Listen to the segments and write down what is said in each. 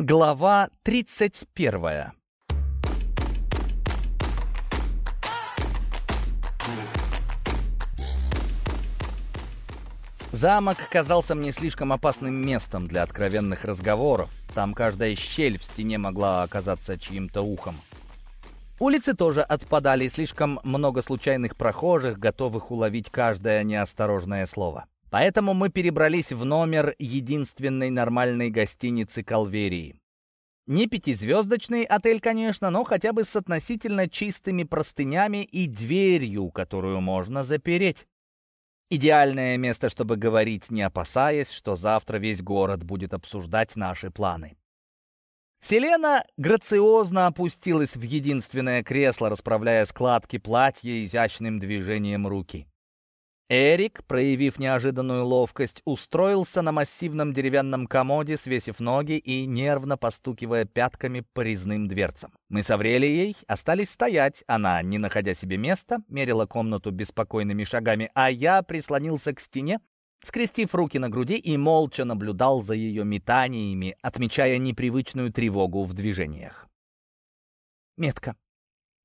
Глава 31 Замок казался мне слишком опасным местом для откровенных разговоров. Там каждая щель в стене могла оказаться чьим-то ухом. Улицы тоже отпадали, слишком много случайных прохожих, готовых уловить каждое неосторожное слово. Поэтому мы перебрались в номер единственной нормальной гостиницы Калверии. Не пятизвездочный отель, конечно, но хотя бы с относительно чистыми простынями и дверью, которую можно запереть. Идеальное место, чтобы говорить, не опасаясь, что завтра весь город будет обсуждать наши планы. Селена грациозно опустилась в единственное кресло, расправляя складки платья изящным движением руки. Эрик, проявив неожиданную ловкость, устроился на массивном деревянном комоде, свесив ноги и нервно постукивая пятками по резным дверцам. Мы с Аврелией остались стоять, она, не находя себе места, мерила комнату беспокойными шагами, а я прислонился к стене, скрестив руки на груди и молча наблюдал за ее метаниями, отмечая непривычную тревогу в движениях. «Метка.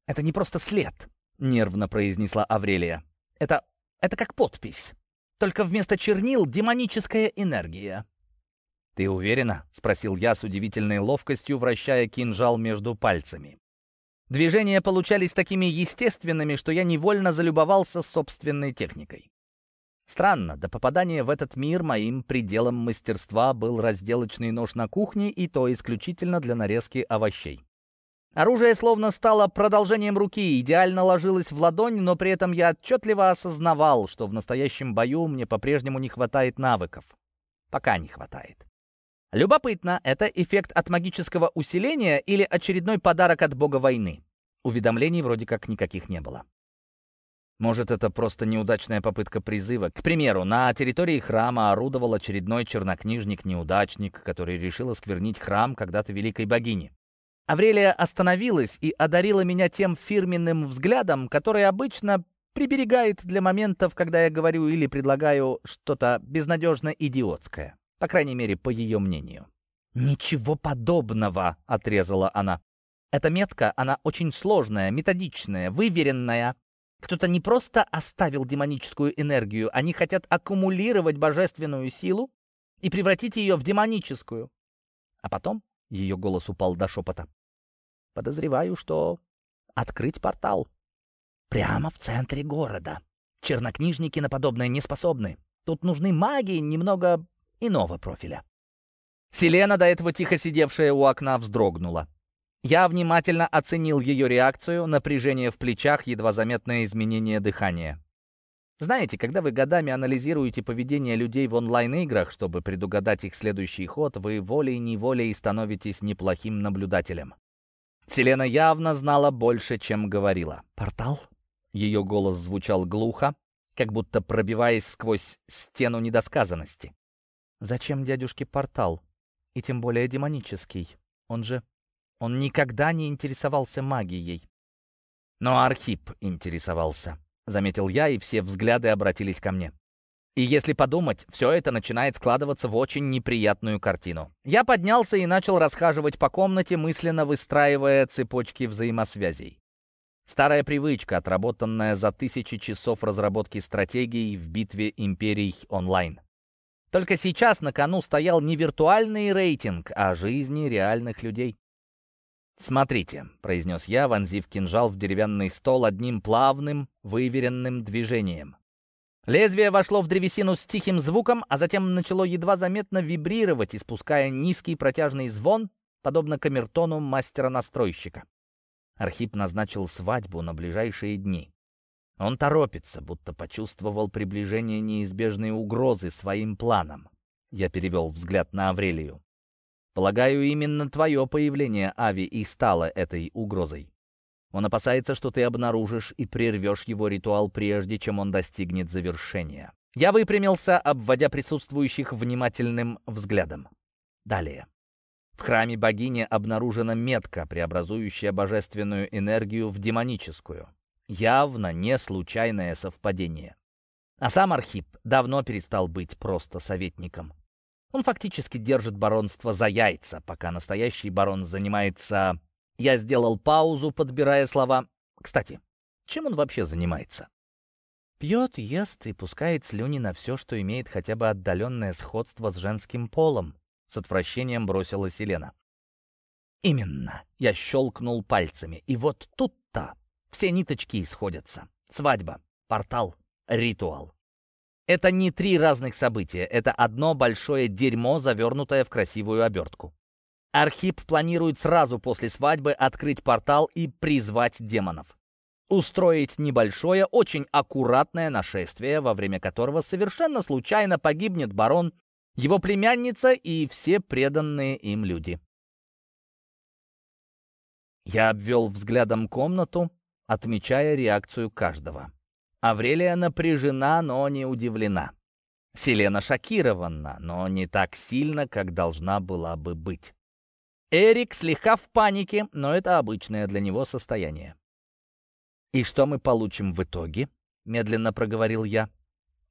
Это не просто след», — нервно произнесла Аврелия. «Это это как подпись. Только вместо чернил демоническая энергия. «Ты уверена?» — спросил я с удивительной ловкостью, вращая кинжал между пальцами. Движения получались такими естественными, что я невольно залюбовался собственной техникой. Странно, до попадания в этот мир моим пределом мастерства был разделочный нож на кухне, и то исключительно для нарезки овощей. Оружие словно стало продолжением руки, идеально ложилось в ладонь, но при этом я отчетливо осознавал, что в настоящем бою мне по-прежнему не хватает навыков. Пока не хватает. Любопытно, это эффект от магического усиления или очередной подарок от бога войны? Уведомлений вроде как никаких не было. Может, это просто неудачная попытка призыва. К примеру, на территории храма орудовал очередной чернокнижник-неудачник, который решил осквернить храм когда-то великой богини. Аврелия остановилась и одарила меня тем фирменным взглядом, который обычно приберегает для моментов, когда я говорю или предлагаю что-то безнадежно идиотское. По крайней мере, по ее мнению. «Ничего подобного», — отрезала она. «Эта метка, она очень сложная, методичная, выверенная. Кто-то не просто оставил демоническую энергию, они хотят аккумулировать божественную силу и превратить ее в демоническую. А потом ее голос упал до шепота. Подозреваю, что открыть портал. Прямо в центре города. Чернокнижники на подобное не способны. Тут нужны маги немного иного профиля. Селена, до этого тихо сидевшая у окна, вздрогнула. Я внимательно оценил ее реакцию, напряжение в плечах, едва заметное изменение дыхания. Знаете, когда вы годами анализируете поведение людей в онлайн-играх, чтобы предугадать их следующий ход, вы волей-неволей становитесь неплохим наблюдателем. Селена явно знала больше, чем говорила. «Портал?» Ее голос звучал глухо, как будто пробиваясь сквозь стену недосказанности. «Зачем дядюшке портал? И тем более демонический. Он же... Он никогда не интересовался магией». Но Архип интересовался, заметил я, и все взгляды обратились ко мне. И если подумать, все это начинает складываться в очень неприятную картину. Я поднялся и начал расхаживать по комнате, мысленно выстраивая цепочки взаимосвязей. Старая привычка, отработанная за тысячи часов разработки стратегий в битве империй онлайн. Только сейчас на кону стоял не виртуальный рейтинг, а жизни реальных людей. «Смотрите», — произнес я, вонзив кинжал в деревянный стол одним плавным, выверенным движением. Лезвие вошло в древесину с тихим звуком, а затем начало едва заметно вибрировать, испуская низкий протяжный звон, подобно камертону мастера-настройщика. Архип назначил свадьбу на ближайшие дни. Он торопится, будто почувствовал приближение неизбежной угрозы своим планом. Я перевел взгляд на Аврелию. Полагаю, именно твое появление, Ави, и стало этой угрозой. Он опасается, что ты обнаружишь и прервешь его ритуал, прежде чем он достигнет завершения. Я выпрямился, обводя присутствующих внимательным взглядом. Далее. В храме богини обнаружена метка, преобразующая божественную энергию в демоническую. Явно не случайное совпадение. А сам Архип давно перестал быть просто советником. Он фактически держит баронство за яйца, пока настоящий барон занимается... Я сделал паузу, подбирая слова. Кстати, чем он вообще занимается? Пьет, ест и пускает слюни на все, что имеет хотя бы отдаленное сходство с женским полом. С отвращением бросила Селена. Именно. Я щелкнул пальцами. И вот тут-то все ниточки исходятся. Свадьба, портал, ритуал. Это не три разных события, это одно большое дерьмо, завернутое в красивую обертку. Архип планирует сразу после свадьбы открыть портал и призвать демонов. Устроить небольшое, очень аккуратное нашествие, во время которого совершенно случайно погибнет барон, его племянница и все преданные им люди. Я обвел взглядом комнату, отмечая реакцию каждого. Аврелия напряжена, но не удивлена. Селена шокирована, но не так сильно, как должна была бы быть. Эрик слегка в панике, но это обычное для него состояние. «И что мы получим в итоге?» — медленно проговорил я.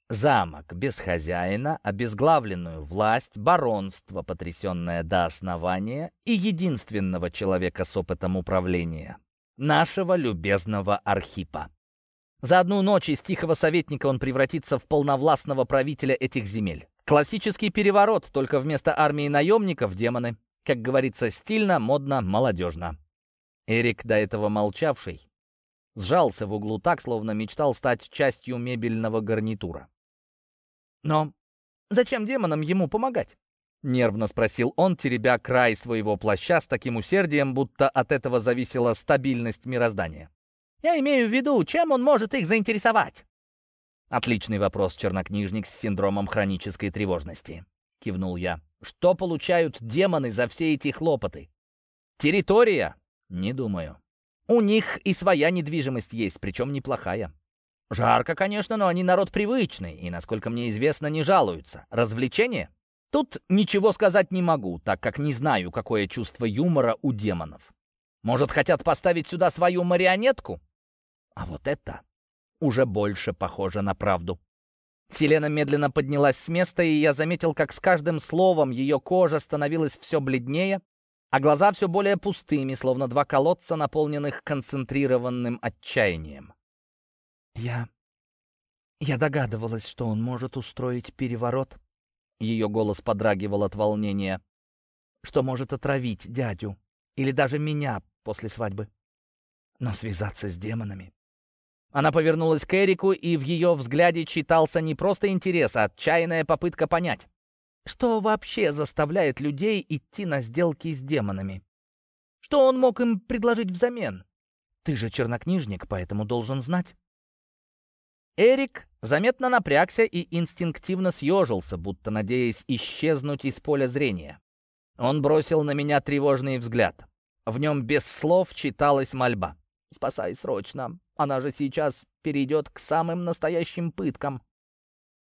«Замок без хозяина, обезглавленную власть, баронство, потрясенное до основания, и единственного человека с опытом управления — нашего любезного Архипа. За одну ночь из тихого советника он превратится в полновластного правителя этих земель. Классический переворот, только вместо армии наемников — демоны. Как говорится, стильно, модно, молодежно. Эрик, до этого молчавший, сжался в углу так, словно мечтал стать частью мебельного гарнитура. «Но зачем демонам ему помогать?» — нервно спросил он, теребя край своего плаща с таким усердием, будто от этого зависела стабильность мироздания. Я имею в виду, чем он может их заинтересовать?» «Отличный вопрос, чернокнижник с синдромом хронической тревожности», — кивнул я. «Что получают демоны за все эти хлопоты? Территория? Не думаю. У них и своя недвижимость есть, причем неплохая. Жарко, конечно, но они народ привычный, и, насколько мне известно, не жалуются. Развлечения? Тут ничего сказать не могу, так как не знаю, какое чувство юмора у демонов. Может, хотят поставить сюда свою марионетку? А вот это уже больше похоже на правду. Селена медленно поднялась с места, и я заметил, как с каждым словом ее кожа становилась все бледнее, а глаза все более пустыми, словно два колодца, наполненных концентрированным отчаянием. «Я... я догадывалась, что он может устроить переворот». Ее голос подрагивал от волнения. «Что может отравить дядю или даже меня после свадьбы. Но связаться с демонами она повернулась к Эрику, и в ее взгляде читался не просто интерес, а отчаянная попытка понять. Что вообще заставляет людей идти на сделки с демонами? Что он мог им предложить взамен? Ты же чернокнижник, поэтому должен знать. Эрик заметно напрягся и инстинктивно съежился, будто надеясь исчезнуть из поля зрения. Он бросил на меня тревожный взгляд. В нем без слов читалась мольба. «Спасай срочно! Она же сейчас перейдет к самым настоящим пыткам.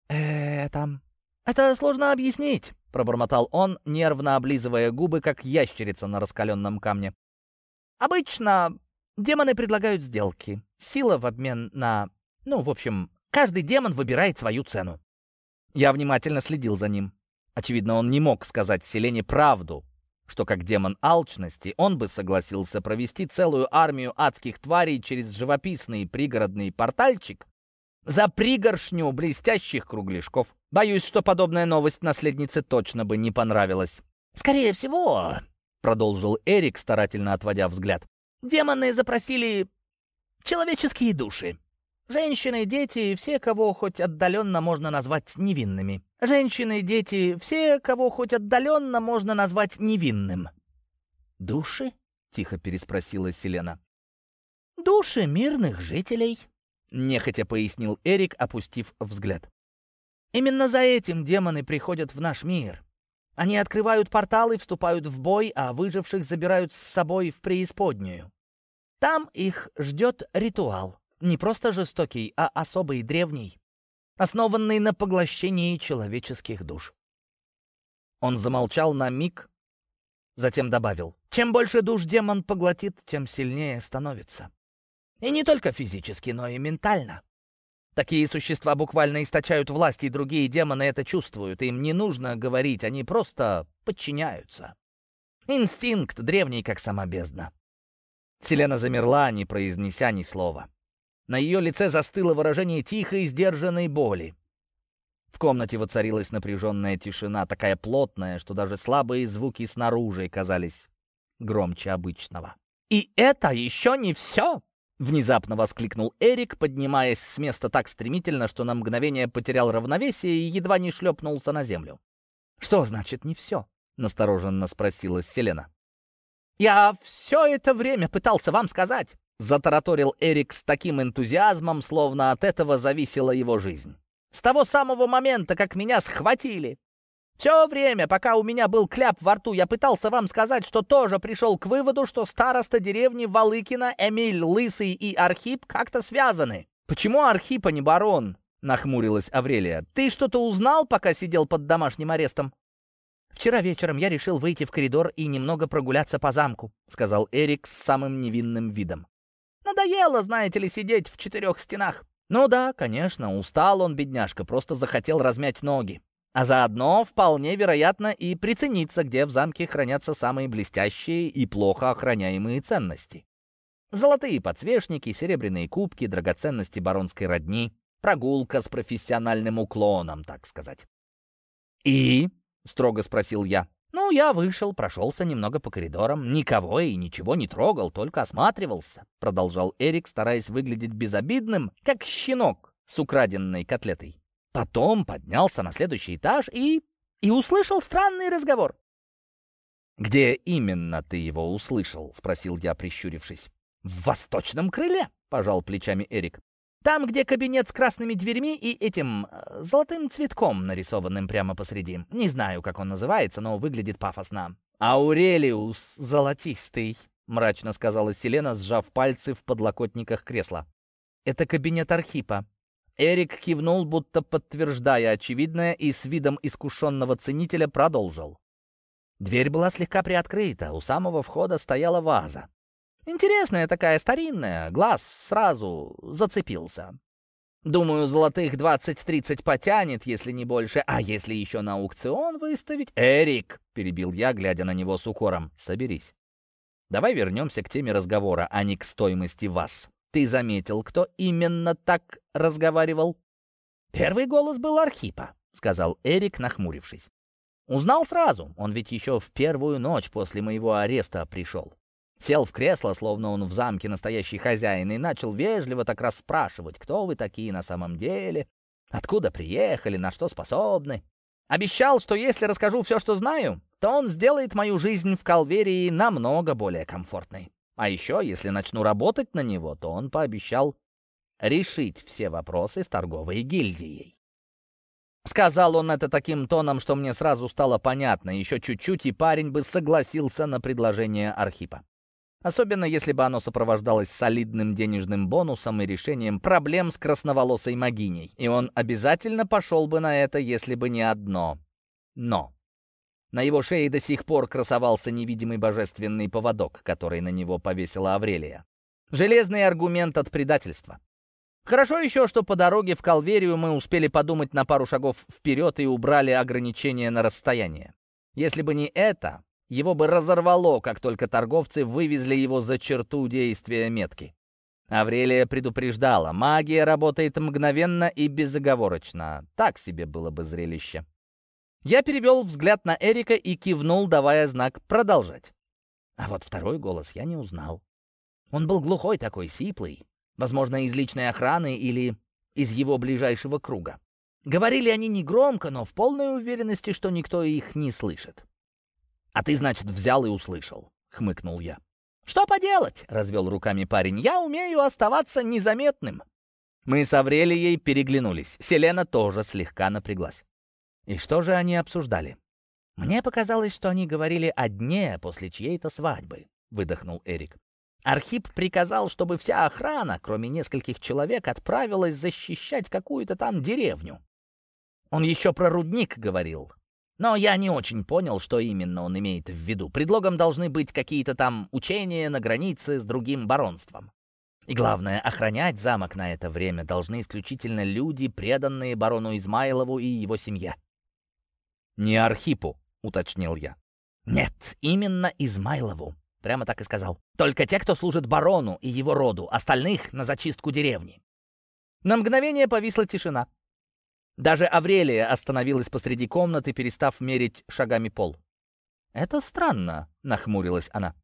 «Это... это сложно объяснить», — пробормотал он, нервно облизывая губы, как ящерица на раскаленном камне. «Обычно демоны предлагают сделки. Сила в обмен на... Ну, в общем, каждый демон выбирает свою цену». Я внимательно следил за ним. Очевидно, он не мог сказать Селене правду, что как демон алчности он бы согласился провести целую армию адских тварей через живописный пригородный портальчик за пригоршню блестящих кругляшков. Боюсь, что подобная новость наследнице точно бы не понравилась. «Скорее всего», — продолжил Эрик, старательно отводя взгляд, «демоны запросили человеческие души. Женщины, дети, все, кого хоть отдаленно можно назвать невинными. Женщины, дети, все, кого хоть отдаленно можно назвать невинным. «Души?» — тихо переспросила Селена. «Души мирных жителей», — нехотя пояснил Эрик, опустив взгляд. «Именно за этим демоны приходят в наш мир. Они открывают порталы, вступают в бой, а выживших забирают с собой в преисподнюю. Там их ждет ритуал. Не просто жестокий, а особый, древний основанный на поглощении человеческих душ. Он замолчал на миг, затем добавил, «Чем больше душ демон поглотит, тем сильнее становится. И не только физически, но и ментально. Такие существа буквально источают власть, и другие демоны это чувствуют. Им не нужно говорить, они просто подчиняются. Инстинкт древний, как сама бездна. Селена замерла, не произнеся ни слова. На ее лице застыло выражение тихой, сдержанной боли. В комнате воцарилась напряженная тишина, такая плотная, что даже слабые звуки снаружи казались громче обычного. «И это еще не все!» Внезапно воскликнул Эрик, поднимаясь с места так стремительно, что на мгновение потерял равновесие и едва не шлепнулся на землю. «Что значит не все?» — настороженно спросила Селена. «Я все это время пытался вам сказать», — затараторил Эрик с таким энтузиазмом, словно от этого зависела его жизнь. «С того самого момента, как меня схватили, все время, пока у меня был кляп во рту, я пытался вам сказать, что тоже пришел к выводу, что староста деревни Валыкина, Эмиль Лысый и Архип как-то связаны. «Почему Архипа не барон?» — нахмурилась Аврелия. «Ты что-то узнал, пока сидел под домашним арестом?» «Вчера вечером я решил выйти в коридор и немного прогуляться по замку», — сказал Эрик с самым невинным видом. «Надоело, знаете ли, сидеть в четырех стенах». «Ну да, конечно, устал он, бедняжка, просто захотел размять ноги. А заодно, вполне вероятно, и прицениться, где в замке хранятся самые блестящие и плохо охраняемые ценности. Золотые подсвечники, серебряные кубки, драгоценности баронской родни, прогулка с профессиональным уклоном, так сказать. «И?» — строго спросил я. «Ну, я вышел, прошелся немного по коридорам, никого и ничего не трогал, только осматривался», — продолжал Эрик, стараясь выглядеть безобидным, как щенок с украденной котлетой. Потом поднялся на следующий этаж и... и услышал странный разговор. «Где именно ты его услышал?» — спросил я, прищурившись. «В восточном крыле», — пожал плечами Эрик. «Там, где кабинет с красными дверьми и этим э, золотым цветком, нарисованным прямо посреди. Не знаю, как он называется, но выглядит пафосно». «Аурелиус золотистый», — мрачно сказала Селена, сжав пальцы в подлокотниках кресла. «Это кабинет Архипа. Эрик кивнул, будто подтверждая очевидное, и с видом искушенного ценителя продолжил. Дверь была слегка приоткрыта, у самого входа стояла ваза. Интересная такая, старинная, глаз сразу зацепился. Думаю, золотых двадцать-тридцать потянет, если не больше. А если еще на аукцион выставить? Эрик, перебил я, глядя на него с укором, соберись. Давай вернемся к теме разговора, а не к стоимости вас. Ты заметил, кто именно так разговаривал?» «Первый голос был Архипа», — сказал Эрик, нахмурившись. «Узнал сразу, он ведь еще в первую ночь после моего ареста пришел. Сел в кресло, словно он в замке настоящий хозяин, и начал вежливо так расспрашивать, кто вы такие на самом деле, откуда приехали, на что способны. Обещал, что если расскажу все, что знаю, то он сделает мою жизнь в Калверии намного более комфортной. А еще, если начну работать на него, то он пообещал решить все вопросы с торговой гильдией. Сказал он это таким тоном, что мне сразу стало понятно. Еще чуть-чуть, и парень бы согласился на предложение Архипа. Особенно, если бы оно сопровождалось солидным денежным бонусом и решением проблем с красноволосой могиней. И он обязательно пошел бы на это, если бы не одно «но». На его шее до сих пор красовался невидимый божественный поводок, который на него повесила Аврелия. Железный аргумент от предательства. Хорошо еще, что по дороге в Калверию мы успели подумать на пару шагов вперед и убрали ограничения на расстояние. Если бы не это, его бы разорвало, как только торговцы вывезли его за черту действия метки. Аврелия предупреждала, магия работает мгновенно и безоговорочно. Так себе было бы зрелище. Я перевел взгляд на Эрика и кивнул, давая знак продолжать. А вот второй голос я не узнал. Он был глухой такой, сиплый, возможно, из личной охраны или из его ближайшего круга. Говорили они негромко, но в полной уверенности, что никто их не слышит. «А ты, значит, взял и услышал», — хмыкнул я. «Что поделать?» — развел руками парень. «Я умею оставаться незаметным». Мы с Аврелией переглянулись. Селена тоже слегка напряглась. И что же они обсуждали? Мне показалось, что они говорили о дне после чьей-то свадьбы, выдохнул Эрик. Архип приказал, чтобы вся охрана, кроме нескольких человек, отправилась защищать какую-то там деревню. Он еще про рудник говорил. Но я не очень понял, что именно он имеет в виду. Предлогом должны быть какие-то там учения на границе с другим баронством. И главное, охранять замок на это время должны исключительно люди, преданные барону Измайлову и его семье. «Не Архипу», — уточнил я. «Нет, именно Измайлову», — прямо так и сказал. «Только те, кто служит барону и его роду, остальных — на зачистку деревни». На мгновение повисла тишина. Даже Аврелия остановилась посреди комнаты, перестав мерить шагами пол. «Это странно», — нахмурилась она.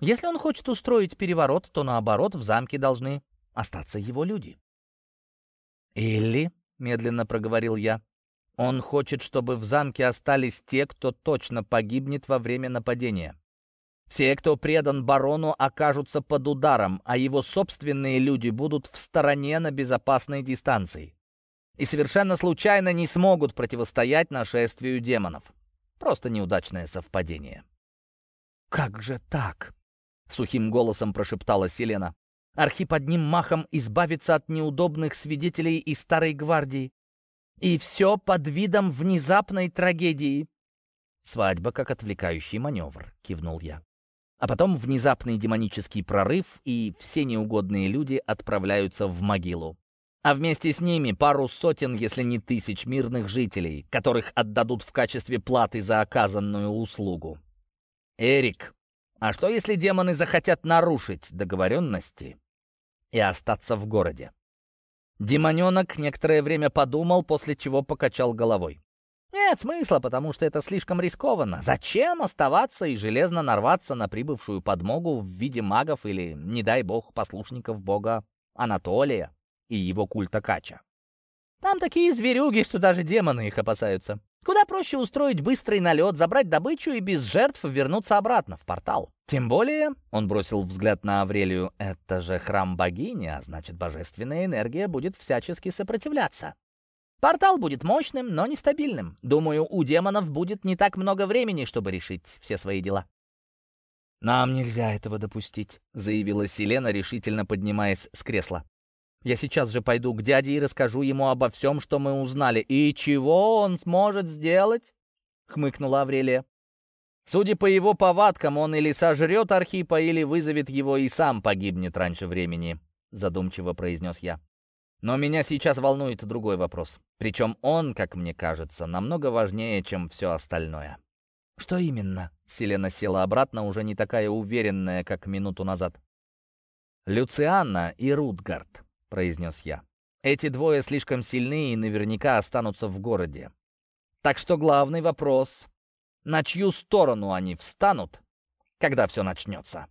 «Если он хочет устроить переворот, то наоборот, в замке должны остаться его люди». «Или», — медленно проговорил я, — «он хочет, чтобы в замке остались те, кто точно погибнет во время нападения. Все, кто предан барону, окажутся под ударом, а его собственные люди будут в стороне на безопасной дистанции. И совершенно случайно не смогут противостоять нашествию демонов. Просто неудачное совпадение. «Как же так?» — сухим голосом прошептала Селена. «Архип одним махом избавится от неудобных свидетелей и старой гвардии. И все под видом внезапной трагедии». «Свадьба как отвлекающий маневр», — кивнул я. А потом внезапный демонический прорыв, и все неугодные люди отправляются в могилу а вместе с ними пару сотен, если не тысяч мирных жителей, которых отдадут в качестве платы за оказанную услугу. Эрик, а что если демоны захотят нарушить договоренности и остаться в городе? Демоненок некоторое время подумал, после чего покачал головой. Нет смысла, потому что это слишком рискованно. Зачем оставаться и железно нарваться на прибывшую подмогу в виде магов или, не дай бог, послушников бога Анатолия? И его культа Кача. Там такие зверюги, что даже демоны их опасаются. Куда проще устроить быстрый налет, забрать добычу и без жертв вернуться обратно в портал. Тем более, он бросил взгляд на Аврелию, это же храм богини, а значит, божественная энергия будет всячески сопротивляться. Портал будет мощным, но нестабильным. Думаю, у демонов будет не так много времени, чтобы решить все свои дела. «Нам нельзя этого допустить», — заявила Селена, решительно поднимаясь с кресла. Я сейчас же пойду к дяде и расскажу ему обо всем, что мы узнали. И чего он сможет сделать?» — хмыкнула Аврелия. «Судя по его повадкам, он или сожрет Архипа, или вызовет его и сам погибнет раньше времени», — задумчиво произнес я. «Но меня сейчас волнует другой вопрос. Причем он, как мне кажется, намного важнее, чем все остальное». «Что именно?» — Селена села обратно, уже не такая уверенная, как минуту назад. «Люцианна и Рутгард», — произнес я. «Эти двое слишком сильны и наверняка останутся в городе. Так что главный вопрос — на чью сторону они встанут, когда все начнется?»